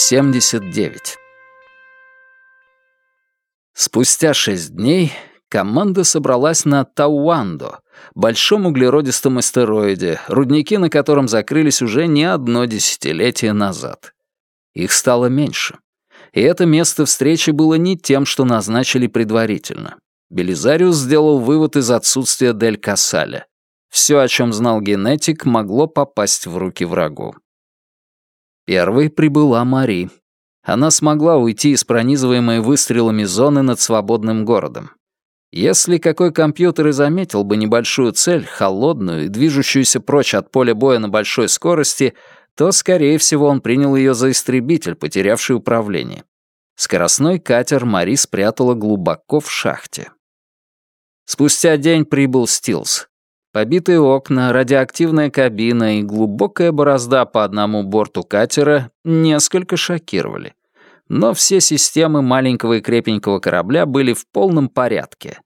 Семьдесят девять. Спустя шесть дней команда собралась на Тауандо, большом углеродистом астероиде, рудники на котором закрылись уже не одно десятилетие назад. Их стало меньше. И это место встречи было не тем, что назначили предварительно. Белизариус сделал вывод из отсутствия Дель Кассаля. Все, о чем знал генетик, могло попасть в руки врагу. Первой прибыла Мари. Она смогла уйти из пронизываемой выстрелами зоны над свободным городом. Если какой компьютер и заметил бы небольшую цель, холодную и движущуюся прочь от поля боя на большой скорости, то, скорее всего, он принял ее за истребитель, потерявший управление. Скоростной катер Мари спрятала глубоко в шахте. Спустя день прибыл Стилс. Побитые окна, радиоактивная кабина и глубокая борозда по одному борту катера несколько шокировали. Но все системы маленького и крепенького корабля были в полном порядке.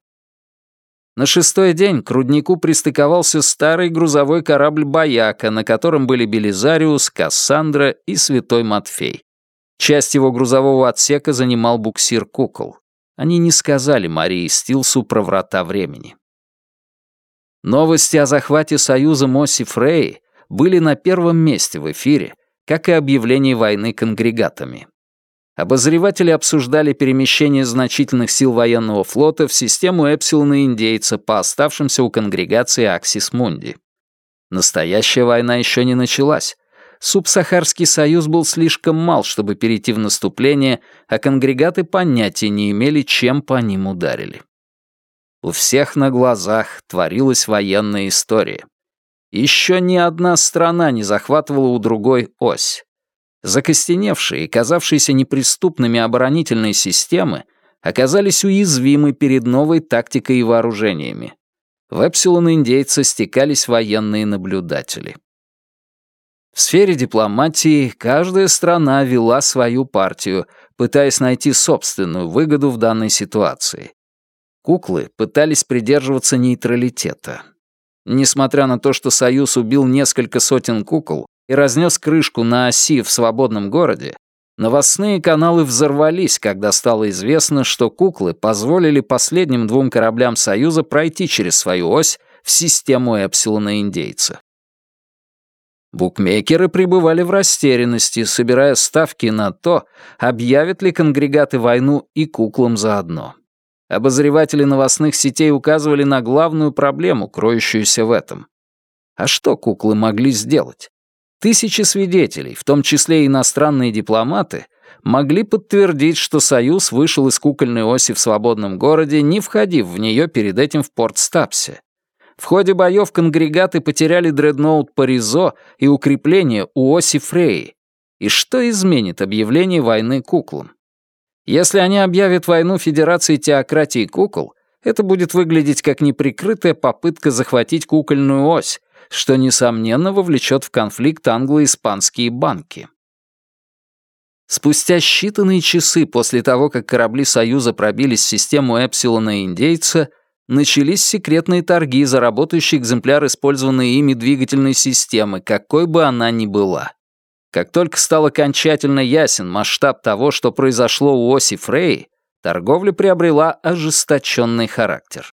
На шестой день к руднику пристыковался старый грузовой корабль «Бояка», на котором были Белизариус, Кассандра и Святой Матфей. Часть его грузового отсека занимал буксир «Кукол». Они не сказали Марии Стилсу про врата времени. Новости о захвате Союза Мосси Фрей были на первом месте в эфире, как и объявление войны конгрегатами. Обозреватели обсуждали перемещение значительных сил военного флота в систему Эпсилона Индейца по оставшимся у конгрегации Аксис Мунди. Настоящая война еще не началась. Субсахарский союз был слишком мал, чтобы перейти в наступление, а конгрегаты понятия не имели, чем по ним ударили. У всех на глазах творилась военная история. Еще ни одна страна не захватывала у другой ось. Закостеневшие и казавшиеся неприступными оборонительные системы оказались уязвимы перед новой тактикой и вооружениями. В Эпсилон индейца стекались военные наблюдатели. В сфере дипломатии каждая страна вела свою партию, пытаясь найти собственную выгоду в данной ситуации. Куклы пытались придерживаться нейтралитета. Несмотря на то, что Союз убил несколько сотен кукол, и разнес крышку на оси в свободном городе, новостные каналы взорвались, когда стало известно, что куклы позволили последним двум кораблям Союза пройти через свою ось в систему Эпсилона Индейца. Букмекеры пребывали в растерянности, собирая ставки на то, объявят ли конгрегаты войну и куклам заодно. Обозреватели новостных сетей указывали на главную проблему, кроющуюся в этом. А что куклы могли сделать? Тысячи свидетелей, в том числе и иностранные дипломаты, могли подтвердить, что Союз вышел из кукольной оси в свободном городе, не входив в нее перед этим в Порт-Стапсе. В ходе боев конгрегаты потеряли дредноут Паризо и укрепление у оси Фрей. И что изменит объявление войны куклам? Если они объявят войну Федерации теократии кукол, это будет выглядеть как неприкрытая попытка захватить кукольную ось, что, несомненно, вовлечет в конфликт англо-испанские банки. Спустя считанные часы после того, как корабли Союза пробились в систему Эпсилона и Индейца, начались секретные торги за работающий экземпляр использованной ими двигательной системы, какой бы она ни была. Как только стал окончательно ясен масштаб того, что произошло у оси Фрей, торговля приобрела ожесточенный характер.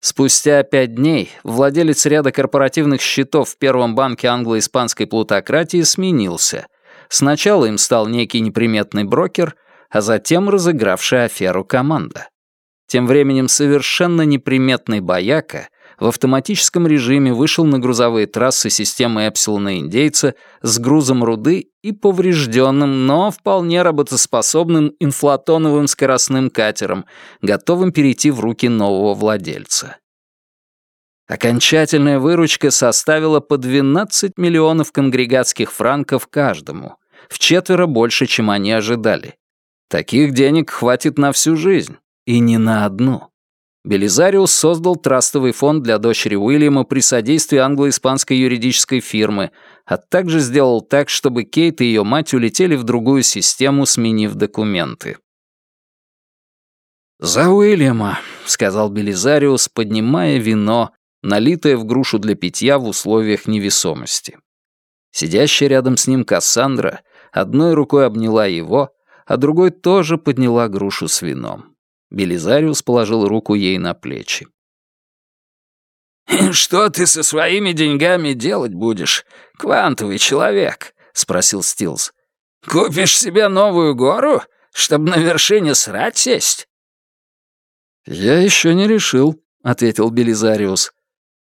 Спустя пять дней владелец ряда корпоративных счетов в первом банке англо-испанской плутократии сменился. Сначала им стал некий неприметный брокер, а затем разыгравшая аферу команда. Тем временем совершенно неприметный бояка в автоматическом режиме вышел на грузовые трассы системы Эпсилона Индейца с грузом руды и поврежденным, но вполне работоспособным инфлатоновым скоростным катером, готовым перейти в руки нового владельца. Окончательная выручка составила по 12 миллионов конгрегатских франков каждому, в четверо больше, чем они ожидали. Таких денег хватит на всю жизнь, и не на одну. Белизариус создал трастовый фонд для дочери Уильяма при содействии англо-испанской юридической фирмы, а также сделал так, чтобы Кейт и ее мать улетели в другую систему, сменив документы. «За Уильяма», — сказал Белизариус, поднимая вино, налитое в грушу для питья в условиях невесомости. Сидящая рядом с ним Кассандра одной рукой обняла его, а другой тоже подняла грушу с вином. Белизариус положил руку ей на плечи. «Что ты со своими деньгами делать будешь, квантовый человек?» — спросил Стилс. «Купишь себе новую гору, чтобы на вершине срать сесть?» «Я еще не решил», — ответил Белизариус.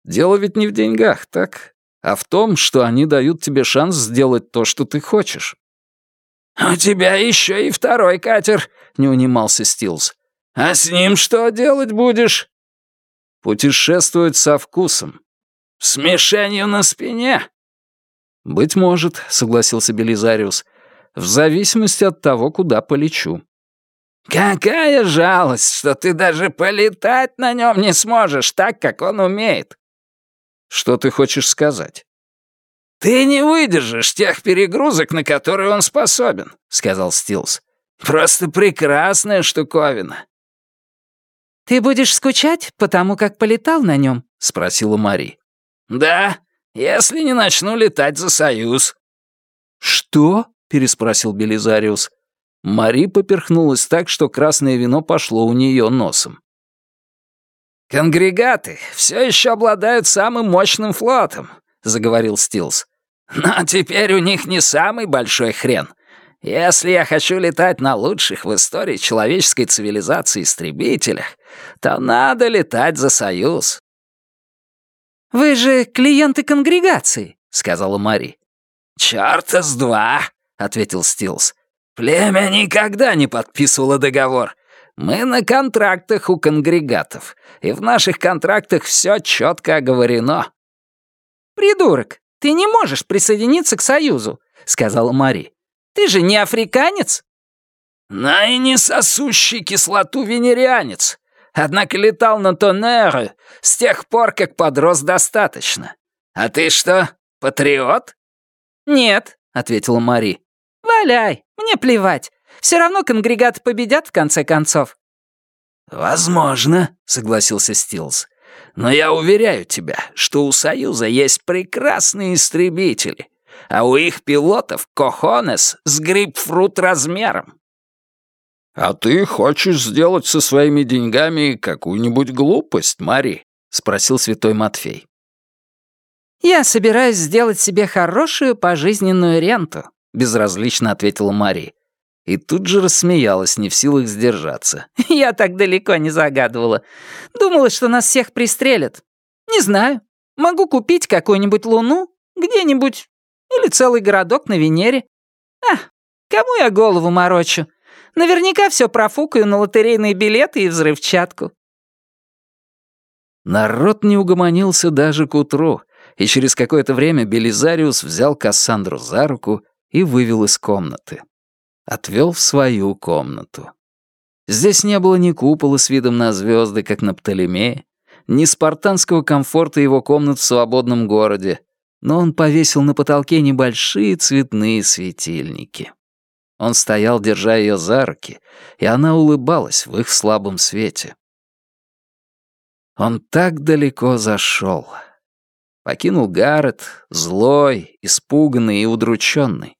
«Дело ведь не в деньгах, так? А в том, что они дают тебе шанс сделать то, что ты хочешь». «У тебя еще и второй катер», — не унимался Стилс. «А с ним что делать будешь?» «Путешествовать со вкусом». «С мишенью на спине?» «Быть может», — согласился Белизариус, «в зависимости от того, куда полечу». «Какая жалость, что ты даже полетать на нем не сможешь так, как он умеет!» «Что ты хочешь сказать?» «Ты не выдержишь тех перегрузок, на которые он способен», — сказал Стилс. «Просто прекрасная штуковина. «Ты будешь скучать, потому как полетал на нем?» — спросила Мари. «Да, если не начну летать за Союз». «Что?» — переспросил Белизариус. Мари поперхнулась так, что красное вино пошло у нее носом. «Конгрегаты все еще обладают самым мощным флотом», — заговорил Стилс. «Но теперь у них не самый большой хрен. Если я хочу летать на лучших в истории человеческой цивилизации истребителях, то надо летать за Союз». «Вы же клиенты конгрегации», — сказала Мари. «Чёрта с два», — ответил Стилс. «Племя никогда не подписывало договор. Мы на контрактах у конгрегатов, и в наших контрактах все четко оговорено». «Придурок, ты не можешь присоединиться к Союзу», — сказала Мари. «Ты же не африканец?» «На и не сосущий кислоту венерианец. Однако летал на Тоннеры с тех пор, как подрос достаточно. А ты что, патриот?» «Нет», — ответила Мари. «Валяй, мне плевать. Все равно конгрегаты победят в конце концов». «Возможно», — согласился Стилс. «Но я уверяю тебя, что у Союза есть прекрасные истребители, а у их пилотов кохонес с грейпфрут размером. «А ты хочешь сделать со своими деньгами какую-нибудь глупость, Мари?» — спросил святой Матфей. «Я собираюсь сделать себе хорошую пожизненную ренту», — безразлично ответила Мари. И тут же рассмеялась, не в силах сдержаться. «Я так далеко не загадывала. Думала, что нас всех пристрелят. Не знаю. Могу купить какую-нибудь луну где-нибудь или целый городок на Венере. А, кому я голову морочу? Наверняка все профукаю на лотерейные билеты и взрывчатку». Народ не угомонился даже к утру, и через какое-то время Белизариус взял Кассандру за руку и вывел из комнаты. Отвел в свою комнату. Здесь не было ни купола с видом на звезды, как на Птолемее, ни спартанского комфорта его комнат в свободном городе, но он повесил на потолке небольшие цветные светильники. Он стоял, держа ее за руки, и она улыбалась в их слабом свете. Он так далеко зашел. Покинул Гаррет, злой, испуганный и удрученный.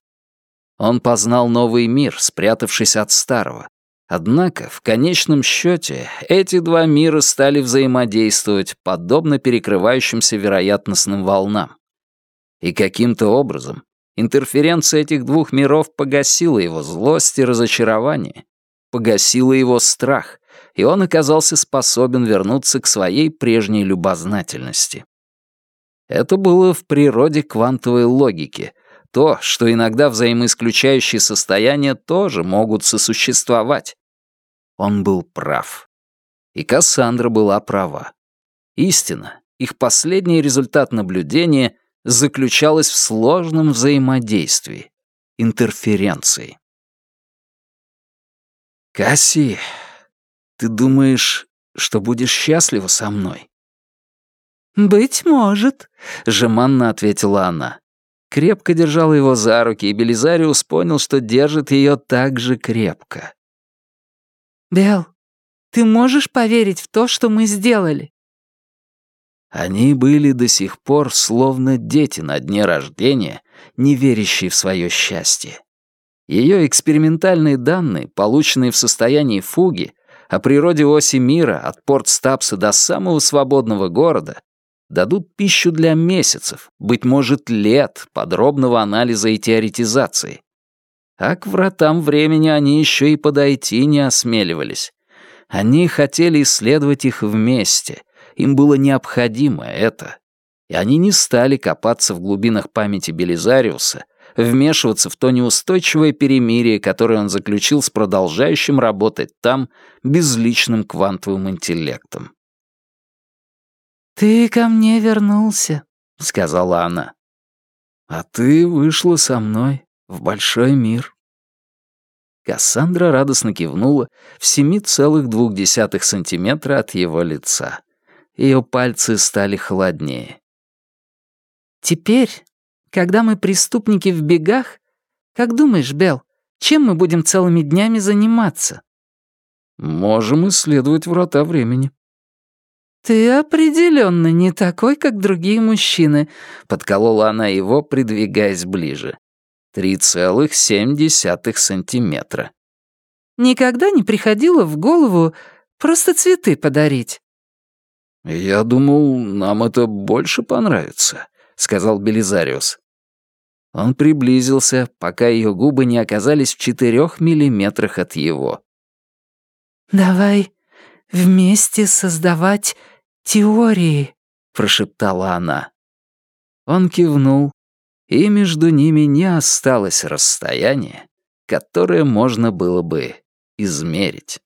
Он познал новый мир, спрятавшись от старого. Однако, в конечном счете, эти два мира стали взаимодействовать, подобно перекрывающимся вероятностным волнам. И каким-то образом Интерференция этих двух миров погасила его злость и разочарование, погасила его страх, и он оказался способен вернуться к своей прежней любознательности. Это было в природе квантовой логики, то, что иногда взаимоисключающие состояния тоже могут сосуществовать. Он был прав. И Кассандра была права. Истина, их последний результат наблюдения — заключалась в сложном взаимодействии, интерференции. «Касси, ты думаешь, что будешь счастлива со мной?» «Быть может», — жеманно ответила она. Крепко держала его за руки, и Белизариус понял, что держит ее так же крепко. «Бел, Ты можешь поверить в то, что мы сделали?» Они были до сих пор словно дети на дне рождения, не верящие в свое счастье. Ее экспериментальные данные, полученные в состоянии фуги, о природе оси мира от порт Стапса до самого свободного города, дадут пищу для месяцев, быть может, лет подробного анализа и теоретизации. А к вратам времени они еще и подойти не осмеливались. Они хотели исследовать их вместе, им было необходимо это. И они не стали копаться в глубинах памяти Белизариуса, вмешиваться в то неустойчивое перемирие, которое он заключил с продолжающим работать там безличным квантовым интеллектом. «Ты ко мне вернулся», — сказала она. «А ты вышла со мной в большой мир». Кассандра радостно кивнула в семи целых двух десятых сантиметра от его лица. Ее пальцы стали холоднее. «Теперь, когда мы преступники в бегах, как думаешь, Белл, чем мы будем целыми днями заниматься?» «Можем исследовать врата времени». «Ты определенно не такой, как другие мужчины», — подколола она его, придвигаясь ближе. «Три целых семь десятых сантиметра». «Никогда не приходило в голову просто цветы подарить?» «Я думал, нам это больше понравится», — сказал Белизариус. Он приблизился, пока ее губы не оказались в четырех миллиметрах от его. «Давай вместе создавать теории», — прошептала она. Он кивнул, и между ними не осталось расстояния, которое можно было бы измерить.